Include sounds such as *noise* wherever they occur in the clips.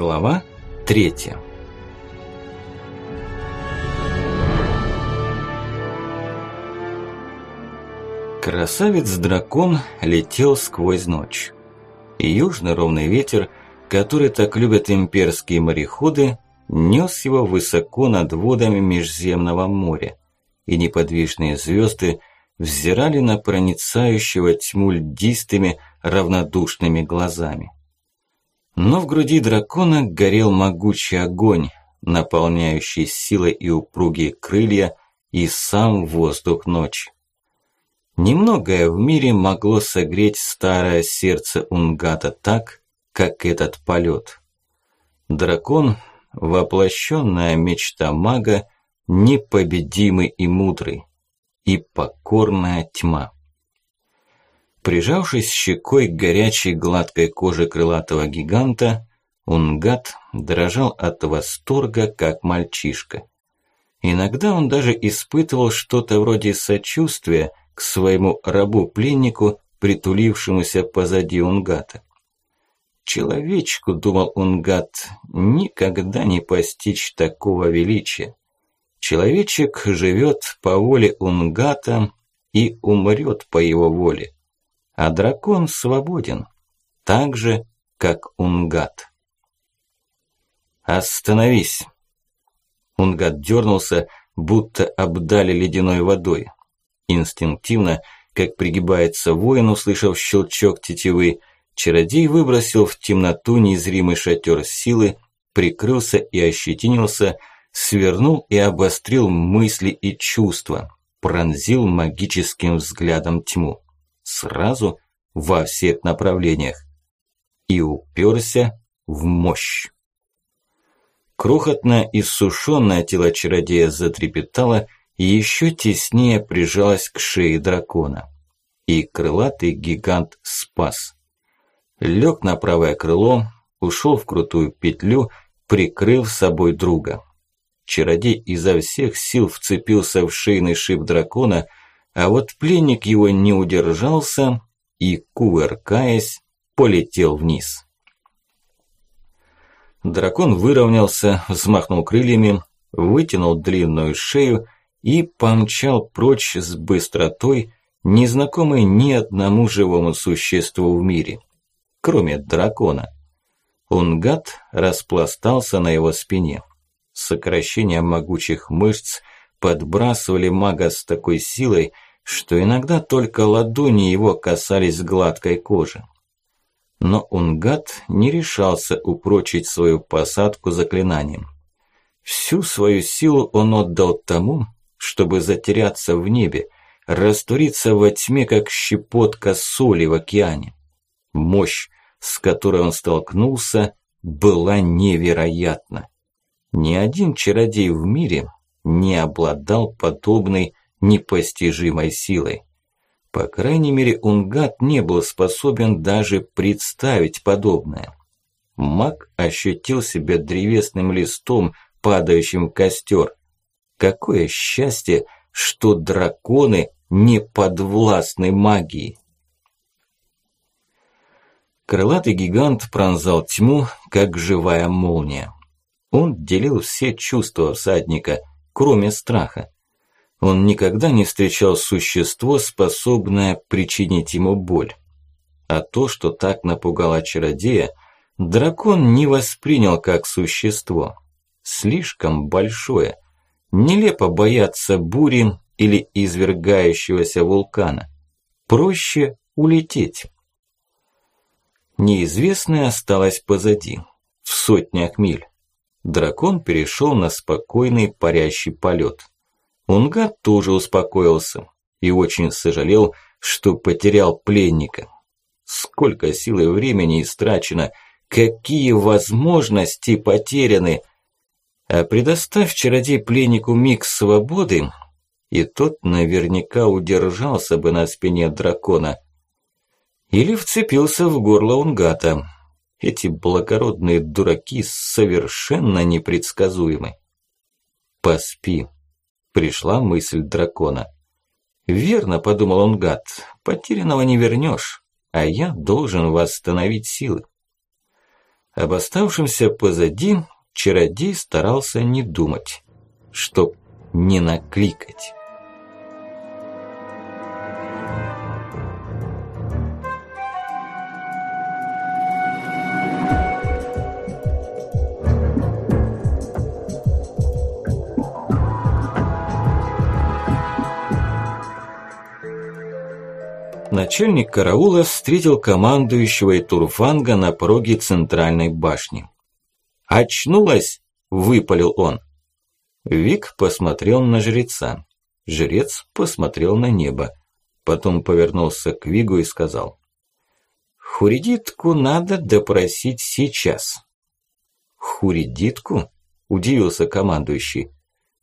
Глава третья Красавец-дракон летел сквозь ночь. И южный ровный ветер, который так любят имперские мореходы, нес его высоко над водами Межземного моря, и неподвижные звезды взирали на проницающего тьму льдистыми равнодушными глазами. Но в груди дракона горел могучий огонь, наполняющий силой и упругие крылья и сам воздух ночи. Немногое в мире могло согреть старое сердце Унгата так, как этот полет. Дракон, воплощенная мечта мага, непобедимый и мудрый, и покорная тьма. Прижавшись щекой к горячей гладкой коже крылатого гиганта, Унгат дрожал от восторга, как мальчишка. Иногда он даже испытывал что-то вроде сочувствия к своему рабу-пленнику, притулившемуся позади Унгата. Человечку, думал Унгат, никогда не постичь такого величия. Человечек живет по воле Унгата и умрет по его воле а дракон свободен, так же, как Унгат. «Остановись!» Унгат дернулся, будто обдали ледяной водой. Инстинктивно, как пригибается воин, услышав щелчок тетивы, чародей выбросил в темноту незримый шатер силы, прикрылся и ощетинился, свернул и обострил мысли и чувства, пронзил магическим взглядом тьму сразу во всех направлениях и уперся в мощь. Крохотное иссушенное тело чародея затрепетало и еще теснее прижалось к шее дракона. И крылатый гигант спас. Лег на правое крыло, ушел в крутую петлю, прикрыв собой друга. Чародей изо всех сил вцепился в шейный шип дракона – а вот пленник его не удержался и, кувыркаясь, полетел вниз. Дракон выровнялся, взмахнул крыльями, вытянул длинную шею и помчал прочь с быстротой, незнакомой ни одному живому существу в мире, кроме дракона. Унгат распластался на его спине. Сокращение могучих мышц подбрасывали мага с такой силой, что иногда только ладони его касались гладкой кожи. Но Унгат не решался упрочить свою посадку заклинанием. Всю свою силу он отдал тому, чтобы затеряться в небе, раствориться во тьме, как щепотка соли в океане. Мощь, с которой он столкнулся, была невероятна. Ни один чародей в мире не обладал подобной непостижимой силой. По крайней мере, Унгат не был способен даже представить подобное. Маг ощутил себя древесным листом, падающим в костер. Какое счастье, что драконы не подвластны магии. Крылатый гигант пронзал тьму, как живая молния. Он делил все чувства всадника, кроме страха. Он никогда не встречал существо, способное причинить ему боль. А то, что так напугало чародея, дракон не воспринял как существо. Слишком большое. Нелепо бояться бури или извергающегося вулкана. Проще улететь. Неизвестное осталось позади, в сотнях миль. Дракон перешел на спокойный парящий полет. Унгат тоже успокоился и очень сожалел, что потерял пленника. Сколько сил и времени истрачено, какие возможности потеряны. А предоставь чародей пленнику миг свободы, и тот наверняка удержался бы на спине дракона. Или вцепился в горло Унгата. Эти благородные дураки совершенно непредсказуемы. Поспи, Пришла мысль дракона. «Верно», – подумал он гад, – «потерянного не вернешь, а я должен восстановить силы». Об оставшемся позади чародей старался не думать, чтоб не накликать. Начальник караула встретил командующего и Турфанга на пороге центральной башни. «Очнулась!» – выпалил он. Вик посмотрел на жреца. Жрец посмотрел на небо. Потом повернулся к Вигу и сказал. «Хуридитку надо допросить сейчас». «Хуридитку?» – удивился командующий.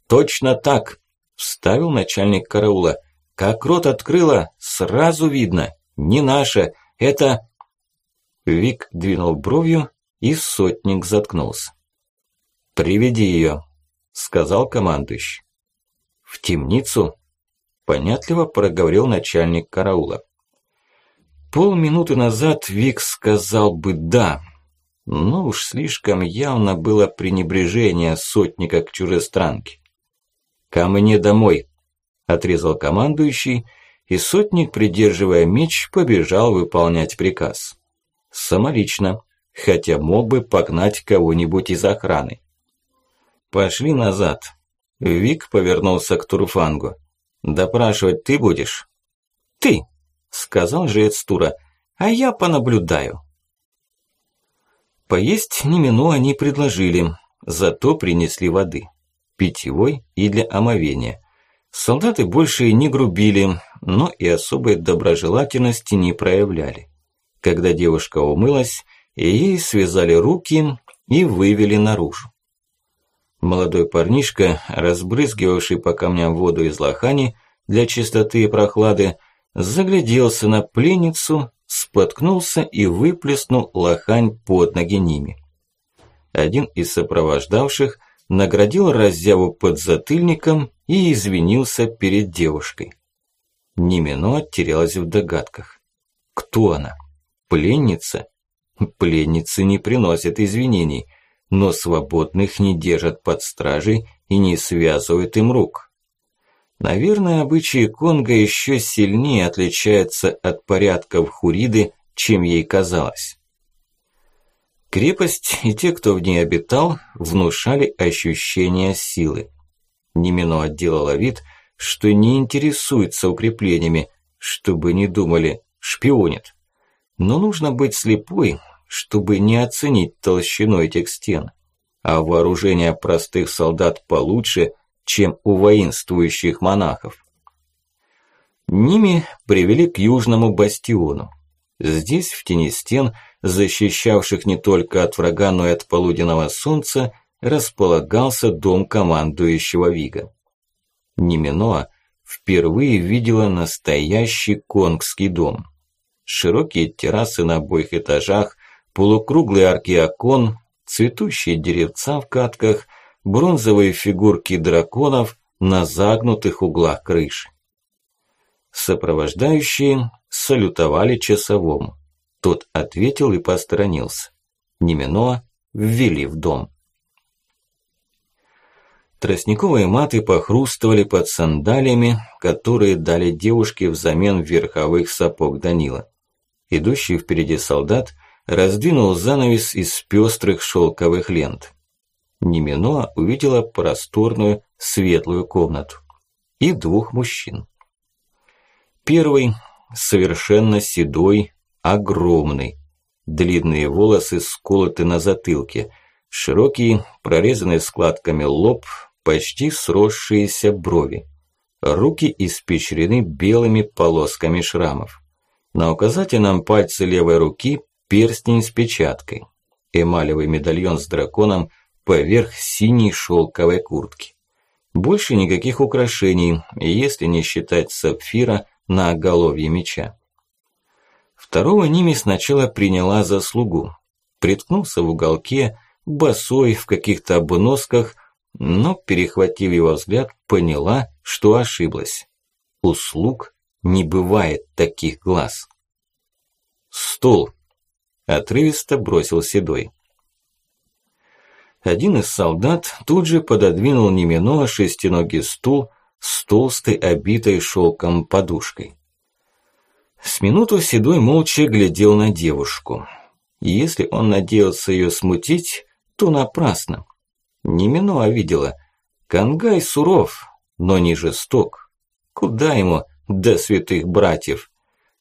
«Точно так!» – вставил начальник караула. Как рот открыла, сразу видно. Не наша, это... Вик двинул бровью, и сотник заткнулся. «Приведи ее», – сказал командующий. «В темницу?» – понятливо проговорил начальник караула. Полминуты назад Вик сказал бы «да», но уж слишком явно было пренебрежение сотника к чужестранке. «Ко мне домой», отрезал командующий, и сотник, придерживая меч, побежал выполнять приказ. Самолично, хотя мог бы погнать кого-нибудь из охраны. «Пошли назад». Вик повернулся к Турфангу. «Допрашивать ты будешь?» «Ты», – сказал жрец Тура, – «а я понаблюдаю». Поесть Немину не предложили, зато принесли воды. Питьевой и для омовения. Солдаты больше не грубили, но и особой доброжелательности не проявляли. Когда девушка умылась, ей связали руки и вывели наружу. Молодой парнишка, разбрызгивавший по камням воду из лохани для чистоты и прохлады, загляделся на пленницу, споткнулся и выплеснул лохань под ноги ними. Один из сопровождавших наградил раззяву под затыльником и извинился перед девушкой. Немино терялась в догадках. Кто она? Пленница? Пленницы не приносят извинений, но свободных не держат под стражей и не связывают им рук. Наверное, обычаи Конго еще сильнее отличаются от порядков Хуриды, чем ей казалось. Крепость и те, кто в ней обитал, внушали ощущение силы. Немино делала вид, что не интересуется укреплениями, чтобы не думали, шпионит. Но нужно быть слепой, чтобы не оценить толщину этих стен. А вооружение простых солдат получше, чем у воинствующих монахов. Ними привели к южному бастиону. Здесь, в тени стен, защищавших не только от врага, но и от полуденного солнца, располагался дом командующего Вига. Неминоа впервые видела настоящий конгский дом. Широкие террасы на обоих этажах, полукруглые арки окон, цветущие деревца в катках, бронзовые фигурки драконов на загнутых углах крыши. Сопровождающие салютовали часовому. Тот ответил и посторонился. Неминоа ввели в дом. Тростниковые маты похрустывали под сандалиями, которые дали девушке взамен верховых сапог Данила. Идущий впереди солдат раздвинул занавес из пестрых шелковых лент. Неминоа увидела просторную светлую комнату и двух мужчин. Первый совершенно седой, огромный. Длинные волосы сколоты на затылке, широкий, прорезанный складками лоб, почти сросшиеся брови. Руки испещрены белыми полосками шрамов. На указательном пальце левой руки перстень с печаткой. Эмалевый медальон с драконом поверх синей шелковой куртки. Больше никаких украшений, если не считать сапфира на оголовье меча. Второго Ними сначала приняла за слугу. Приткнулся в уголке, босой, в каких-то обносках, но, перехватив его взгляд, поняла, что ошиблась. У слуг не бывает таких глаз. «Стул!» – отрывисто бросил Седой. Один из солдат тут же пододвинул Немино шестиногий стул с толстой, обитой шелком подушкой. С минуту Седой молча глядел на девушку. Если он надеялся ее смутить, то напрасно. Немино видела. Кангай суров, но не жесток. Куда ему до святых братьев?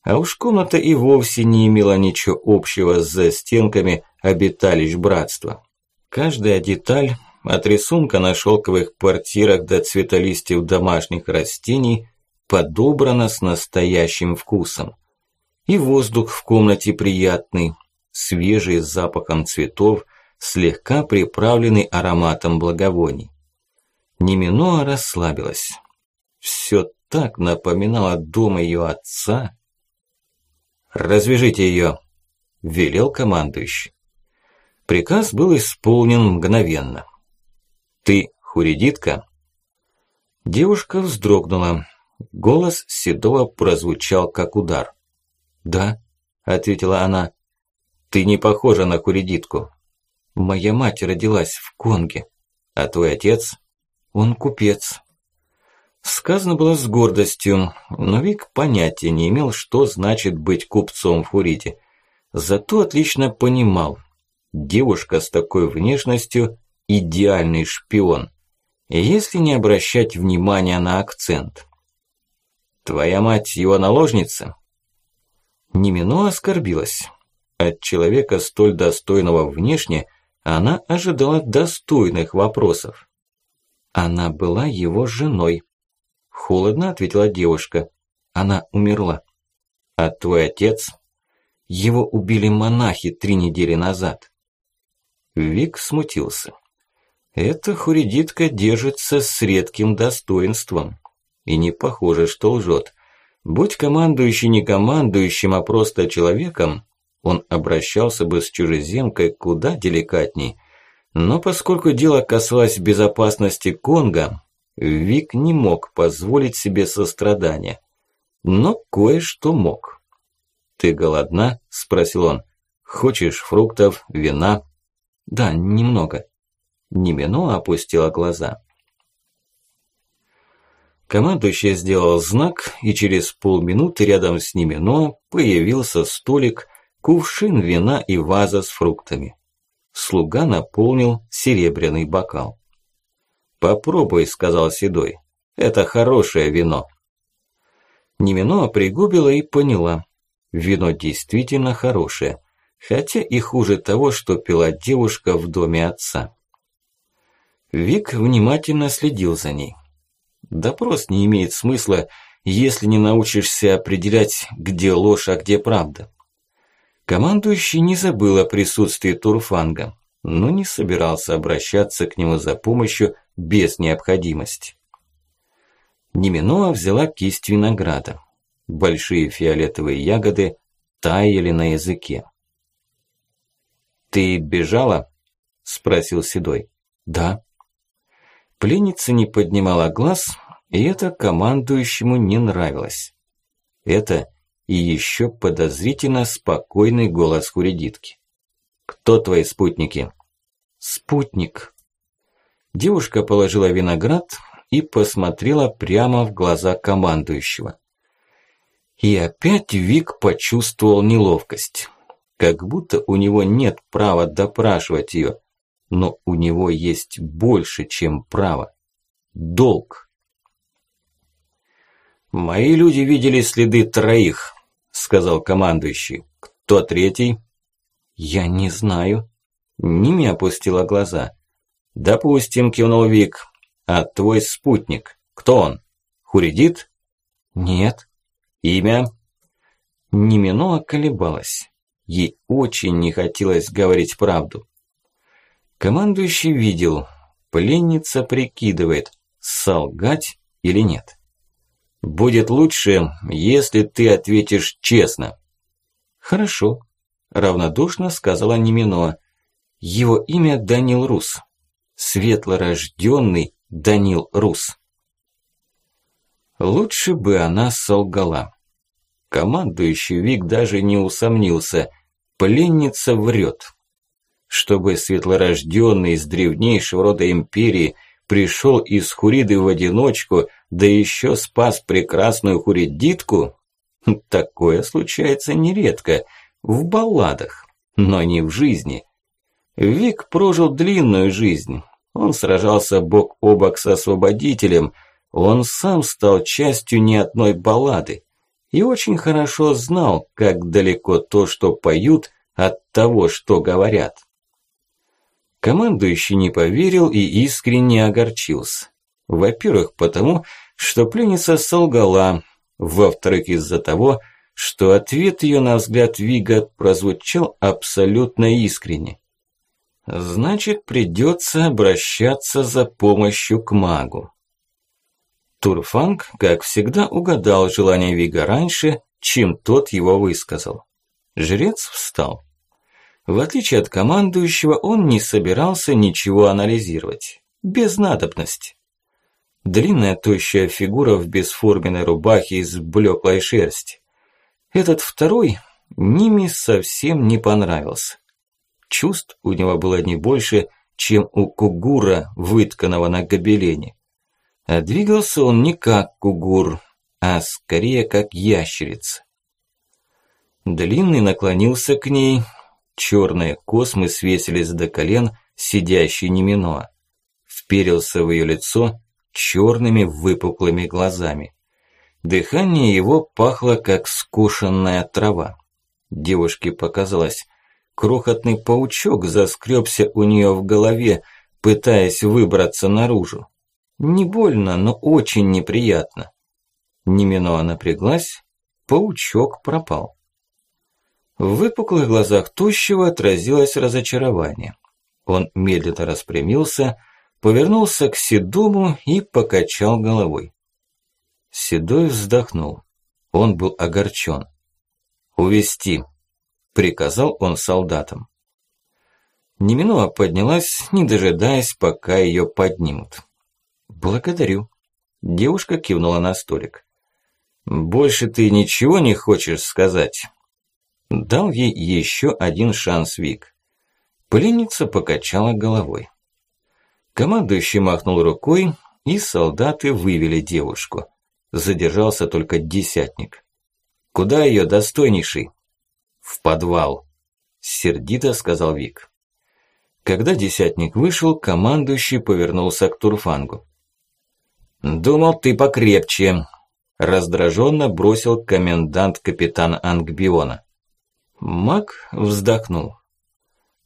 А уж комната и вовсе не имела ничего общего с застенками обиталищ братства. Каждая деталь, от рисунка на шелковых квартирах до цветолистьев домашних растений, подобрана с настоящим вкусом. И воздух в комнате приятный, свежий с запахом цветов, слегка приправленный ароматом благовоний. Неминоа расслабилась. Все так напоминало дом ее отца. «Развяжите ее», – велел командующий. Приказ был исполнен мгновенно. «Ты хуридитка?» Девушка вздрогнула. Голос Седова прозвучал как удар. «Да», – ответила она. «Ты не похожа на хуридитку. Моя мать родилась в Конге. А твой отец? Он купец». Сказано было с гордостью, но Вик понятия не имел, что значит быть купцом в Фурите. Зато отлично понимал, девушка с такой внешностью – идеальный шпион, если не обращать внимания на акцент. «Твоя мать его наложница?» Немино оскорбилась. От человека столь достойного внешне она ожидала достойных вопросов. Она была его женой. Холодно ответила девушка. Она умерла. А твой отец? Его убили монахи три недели назад. Вик смутился. Эта хуридитка держится с редким достоинством. И не похоже, что лжет. Будь командующий не командующим, а просто человеком, он обращался бы с чужеземкой куда деликатней. Но поскольку дело касалось безопасности Конга, Вик не мог позволить себе сострадания. Но кое-что мог. «Ты голодна?» – спросил он. «Хочешь фруктов, вина?» «Да, немного». Немино опустила глаза. Командующий сделал знак, и через полминуты рядом с Немино появился столик, кувшин вина и ваза с фруктами. Слуга наполнил серебряный бокал. «Попробуй», – сказал Седой. «Это хорошее вино». Немино пригубила и поняла. Вино действительно хорошее, хотя и хуже того, что пила девушка в доме отца. Вик внимательно следил за ней. Допрос не имеет смысла, если не научишься определять, где ложь, а где правда. Командующий не забыл о присутствии Турфанга, но не собирался обращаться к нему за помощью без необходимости. Неминоа взяла кисть винограда. Большие фиолетовые ягоды таяли на языке. «Ты бежала?» – спросил Седой. «Да». Пленница не поднимала глаз, и это командующему не нравилось. Это и еще подозрительно спокойный голос Хуридитки. «Кто твои спутники?» «Спутник», Девушка положила виноград и посмотрела прямо в глаза командующего. И опять Вик почувствовал неловкость. Как будто у него нет права допрашивать ее, но у него есть больше, чем право. Долг. «Мои люди видели следы троих», – сказал командующий. «Кто третий?» «Я не знаю». Ними опустила глаза. «Допустим», – кивнул Вик. «А твой спутник, кто он? Хуридит?» «Нет». «Имя?» Немино колебалась. Ей очень не хотелось говорить правду. Командующий видел, пленница прикидывает, солгать или нет. «Будет лучше, если ты ответишь честно». «Хорошо», – равнодушно сказала Немино. «Его имя Данил Рус» светлорожденный Данил Рус. Лучше бы она солгала. Командующий Вик даже не усомнился. Пленница врет. Чтобы светлорожденный из древнейшего рода империи пришел из Хуриды в одиночку, да еще спас прекрасную хуридитку? *laughs* Такое случается нередко, в балладах, но не в жизни. Вик прожил длинную жизнь. Он сражался бок о бок с освободителем. Он сам стал частью не одной баллады. И очень хорошо знал, как далеко то, что поют, от того, что говорят. Командующий не поверил и искренне огорчился. Во-первых, потому, что пленница солгала. Во-вторых, из-за того, что ответ ее на взгляд Вига прозвучал абсолютно искренне. Значит, придется обращаться за помощью к магу. Турфанг, как всегда, угадал желание Вига раньше, чем тот его высказал. Жрец встал. В отличие от командующего, он не собирался ничего анализировать. Без надобности. Длинная тощая фигура в бесформенной рубахе из блеклой шерсти. Этот второй Ними совсем не понравился. Чувств у него было не больше, чем у кугура, вытканного на гобелене. А двигался он не как кугур, а скорее как ящерица. Длинный наклонился к ней, черные космы свесились до колен, сидящий Неминоа. Вперился в ее лицо черными выпуклыми глазами. Дыхание его пахло, как скушенная трава. Девушке показалось, крохотный паучок заскребся у нее в голове, пытаясь выбраться наружу. Не больно, но очень неприятно. Неминоа напряглась, паучок пропал. В выпуклых глазах тущего отразилось разочарование. Он медленно распрямился, повернулся к Седому и покачал головой. Седой вздохнул. Он был огорчен. «Увести», – приказал он солдатам. Неминуа поднялась, не дожидаясь, пока ее поднимут. «Благодарю». Девушка кивнула на столик. «Больше ты ничего не хочешь сказать?» Дал ей еще один шанс Вик. Пленница покачала головой. Командующий махнул рукой, и солдаты вывели девушку. Задержался только десятник. «Куда ее, достойнейший?» «В подвал», – сердито сказал Вик. Когда десятник вышел, командующий повернулся к Турфангу. «Думал, ты покрепче», – раздраженно бросил комендант капитан Ангбиона. Мак вздохнул.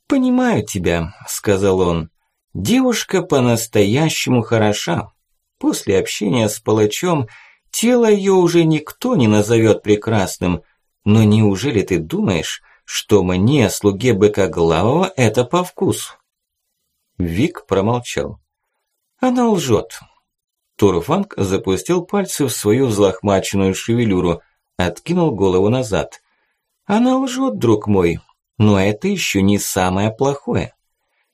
«Понимаю тебя», – сказал он. «Девушка по-настоящему хороша. После общения с палачом тело ее уже никто не назовет прекрасным. Но неужели ты думаешь, что мне, слуге быка главого, это по вкусу?» Вик промолчал. «Она лжет». Турфанг запустил пальцы в свою взлохмаченную шевелюру, откинул голову назад – она лжет, друг мой, но это еще не самое плохое.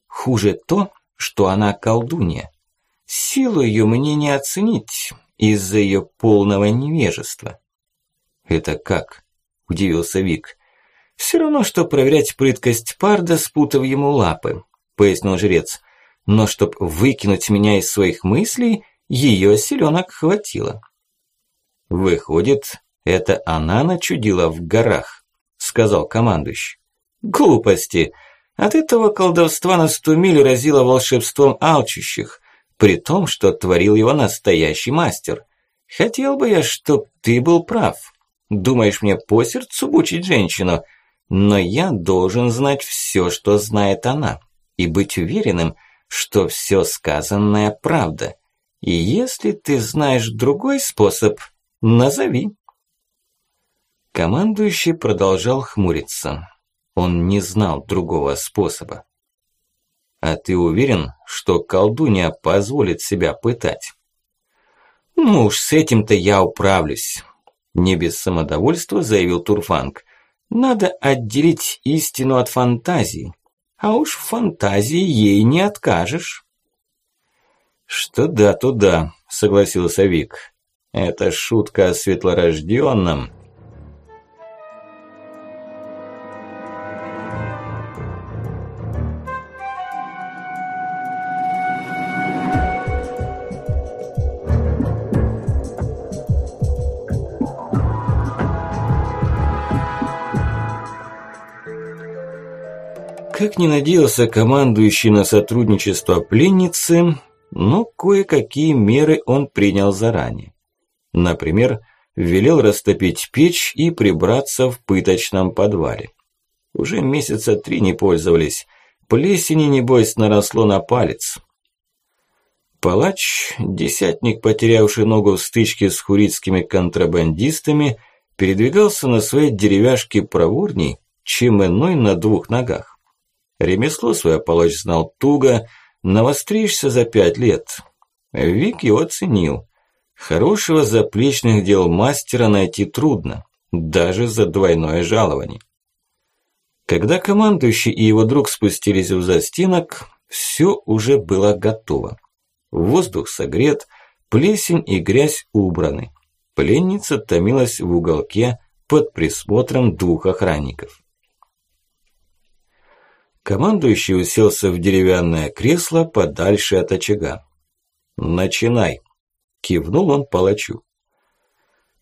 Хуже то, что она колдунья. Силу ее мне не оценить из-за ее полного невежества. Это как? Удивился Вик. Все равно, что проверять прыткость парда, спутав ему лапы, пояснил жрец. Но чтоб выкинуть меня из своих мыслей, ее силенок хватило. Выходит, это она начудила в горах сказал командующий. Глупости. От этого колдовства на сто миль разило волшебством алчущих, при том, что творил его настоящий мастер. Хотел бы я, чтоб ты был прав. Думаешь, мне по сердцу бучить женщину? Но я должен знать все, что знает она, и быть уверенным, что все сказанное правда. И если ты знаешь другой способ, назови. Командующий продолжал хмуриться. Он не знал другого способа. «А ты уверен, что колдунья позволит себя пытать?» «Ну уж с этим-то я управлюсь», – не без самодовольства заявил Турфанг. «Надо отделить истину от фантазии, а уж в фантазии ей не откажешь». «Что да, то да», – согласился Вик. «Это шутка о светлорожденном, Как не надеялся командующий на сотрудничество пленницы, но кое-какие меры он принял заранее. Например, велел растопить печь и прибраться в пыточном подвале. Уже месяца три не пользовались. Плесени, небось, наросло на палец. Палач, десятник, потерявший ногу в стычке с хурицкими контрабандистами, передвигался на своей деревяшке проворней, чем иной на двух ногах. Ремесло свое палач знал туго, навостришься за пять лет. Вик его ценил. Хорошего заплечных дел мастера найти трудно, даже за двойное жалование. Когда командующий и его друг спустились в застенок, все уже было готово. Воздух согрет, плесень и грязь убраны. Пленница томилась в уголке под присмотром двух охранников. Командующий уселся в деревянное кресло подальше от очага. «Начинай!» – кивнул он палачу.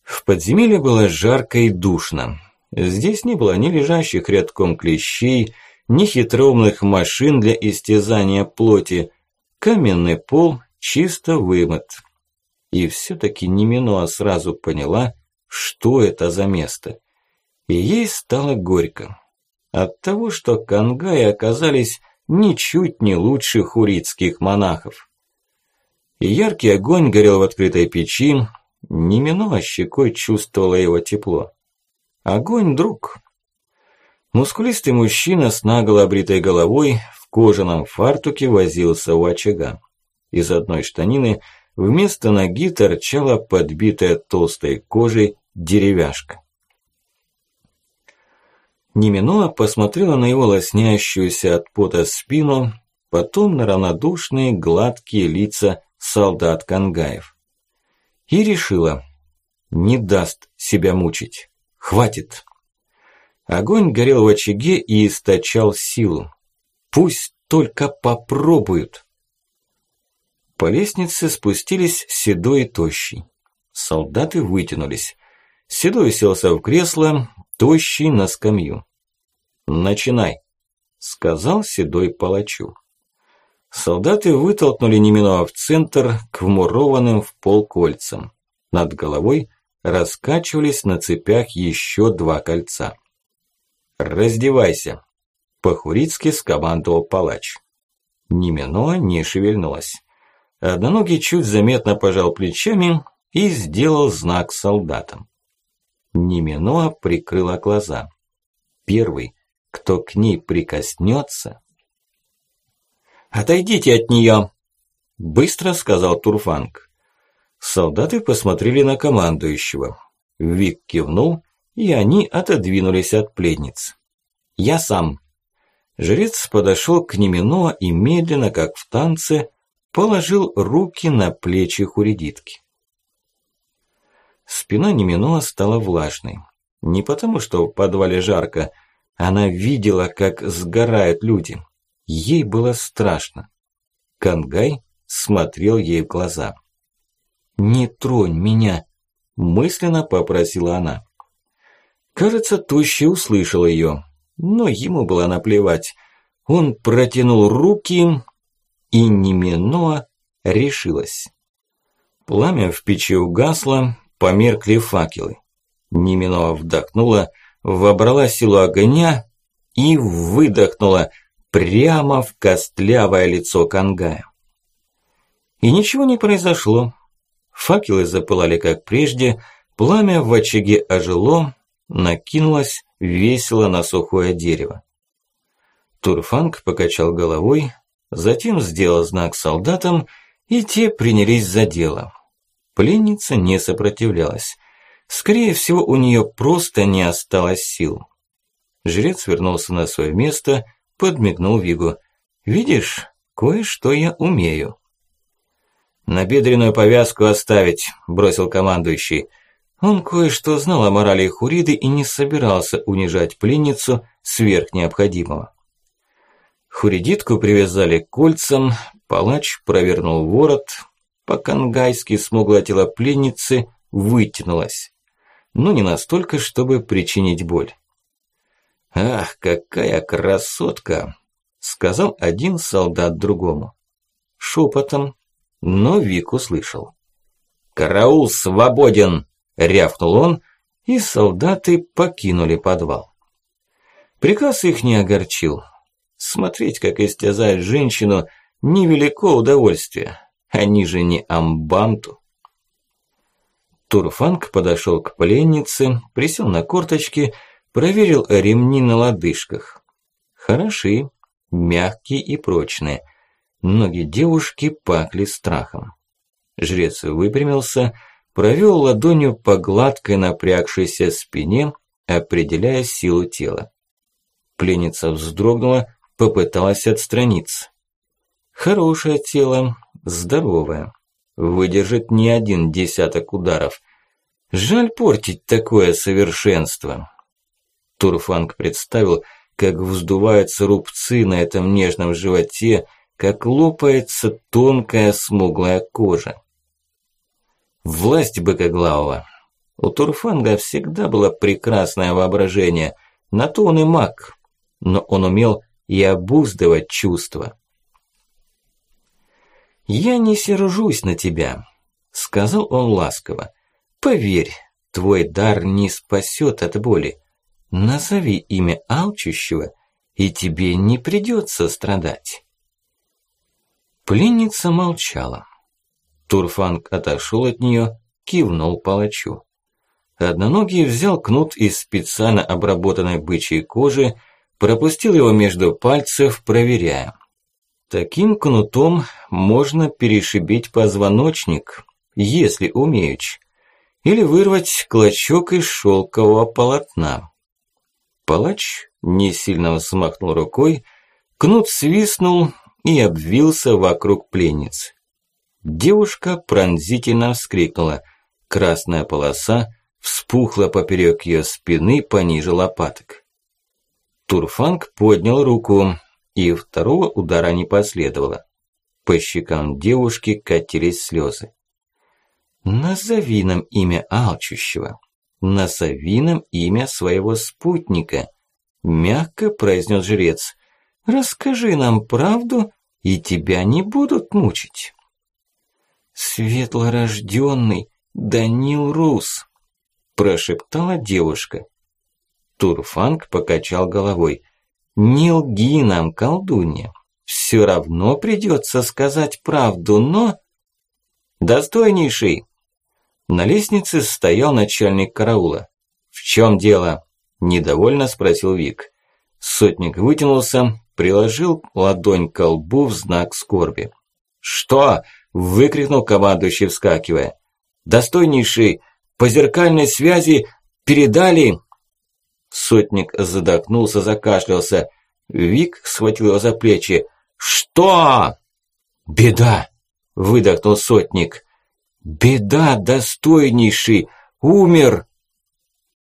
В подземелье было жарко и душно. Здесь не было ни лежащих рядком клещей, ни хитроумных машин для истязания плоти. Каменный пол чисто вымыт. И все-таки Неминоа сразу поняла, что это за место. И ей стало горько. От того, что кангаи оказались ничуть не лучше хурицких монахов. Яркий огонь горел в открытой печи, Неминоа щекой чувствовала его тепло. Огонь, друг. Мускулистый мужчина с наголо обритой головой в кожаном фартуке возился у очага. Из одной штанины вместо ноги торчала подбитая толстой кожей деревяшка. Неминоа посмотрела на его лоснящуюся от пота спину, потом на равнодушные гладкие лица солдат Кангаев. И решила, не даст себя мучить. Хватит. Огонь горел в очаге и источал силу. Пусть только попробуют. По лестнице спустились Седой и Тощий. Солдаты вытянулись. Седой селся в кресло, Тощий на скамью. «Начинай», – сказал Седой палачу. Солдаты вытолкнули Неминова в центр к вмурованным в пол кольцам. Над головой раскачивались на цепях еще два кольца. «Раздевайся!» – по-хурицки скомандовал палач. Ниминоа не шевельнулась. Одноногий чуть заметно пожал плечами и сделал знак солдатам. Ниминоа прикрыла глаза. Первый, кто к ней прикоснется... «Отойдите от нее!» – быстро сказал Турфанг. Солдаты посмотрели на командующего. Вик кивнул, и они отодвинулись от пленниц. «Я сам». Жрец подошел к Неминоа и медленно, как в танце, положил руки на плечи Хуридитки. Спина Неминоа стала влажной. Не потому, что в подвале жарко. Она видела, как сгорают люди. Ей было страшно. Кангай смотрел ей в глаза. «Не тронь меня!» – мысленно попросила она. Кажется, Тощий услышал ее, но ему было наплевать. Он протянул руки, и Неминоа решилась. Пламя в печи угасло, померкли факелы. Неминоа вдохнула, вобрала силу огня и выдохнула прямо в костлявое лицо Кангая. И ничего не произошло. Факелы запылали как прежде, пламя в очаге ожило, накинулось весело на сухое дерево. Турфанг покачал головой, затем сделал знак солдатам, и те принялись за дело. Пленница не сопротивлялась. Скорее всего, у нее просто не осталось сил. Жрец вернулся на свое место, подмигнул Вигу. «Видишь, кое-что я умею». «Набедренную повязку оставить», – бросил командующий. Он кое-что знал о морали Хуриды и не собирался унижать пленницу сверх необходимого. Хуридитку привязали к кольцам, палач провернул ворот, по-кангайски смуглое тело пленницы вытянулось, но не настолько, чтобы причинить боль. «Ах, какая красотка!» сказал один солдат другому. Шепотом, но Вик услышал. «Караул свободен!» – рявкнул он, и солдаты покинули подвал. Приказ их не огорчил. Смотреть, как истязают женщину, невелико удовольствие. Они же не амбамту. Турфанг подошел к пленнице, присел на корточки, проверил ремни на лодыжках. Хороши, мягкие и прочные. Ноги девушки пахли страхом. Жрец выпрямился, провел ладонью по гладкой напрягшейся спине, определяя силу тела. Пленница вздрогнула, попыталась отстраниться. Хорошее тело, здоровое, выдержит не один десяток ударов. Жаль портить такое совершенство. Турфанг представил, как вздуваются рубцы на этом нежном животе, как лопается тонкая смуглая кожа. Власть быкоглавого. У Турфанга всегда было прекрасное воображение, на то он и маг, но он умел и обуздывать чувства. «Я не сержусь на тебя», – сказал он ласково. «Поверь, твой дар не спасет от боли. Назови имя алчущего, и тебе не придется страдать». Пленница молчала. Турфанг отошел от нее, кивнул палачу. Одноногий взял кнут из специально обработанной бычьей кожи, пропустил его между пальцев, проверяя. Таким кнутом можно перешибить позвоночник, если умеючи, или вырвать клочок из шелкового полотна. Палач не сильно взмахнул рукой, кнут свистнул и обвился вокруг пленницы. Девушка пронзительно вскрикнула. Красная полоса вспухла поперек ее спины пониже лопаток. Турфанг поднял руку, и второго удара не последовало. По щекам девушки катились слезы. «Назови нам имя алчущего. Назови нам имя своего спутника», – мягко произнес жрец. «Расскажи нам правду, и тебя не будут мучить». «Светлорожденный Данил Рус», – прошептала девушка. Турфанг покачал головой. «Не лги нам, колдунья. Все равно придется сказать правду, но...» «Достойнейший!» На лестнице стоял начальник караула. «В чем дело?» – недовольно спросил Вик. Сотник вытянулся, приложил ладонь к колбу в знак скорби. «Что?» Выкрикнул командующий, вскакивая. «Достойнейший, по зеркальной связи передали...» Сотник задохнулся, закашлялся. Вик схватил его за плечи. «Что?» «Беда!» – выдохнул сотник. «Беда, достойнейший! Умер!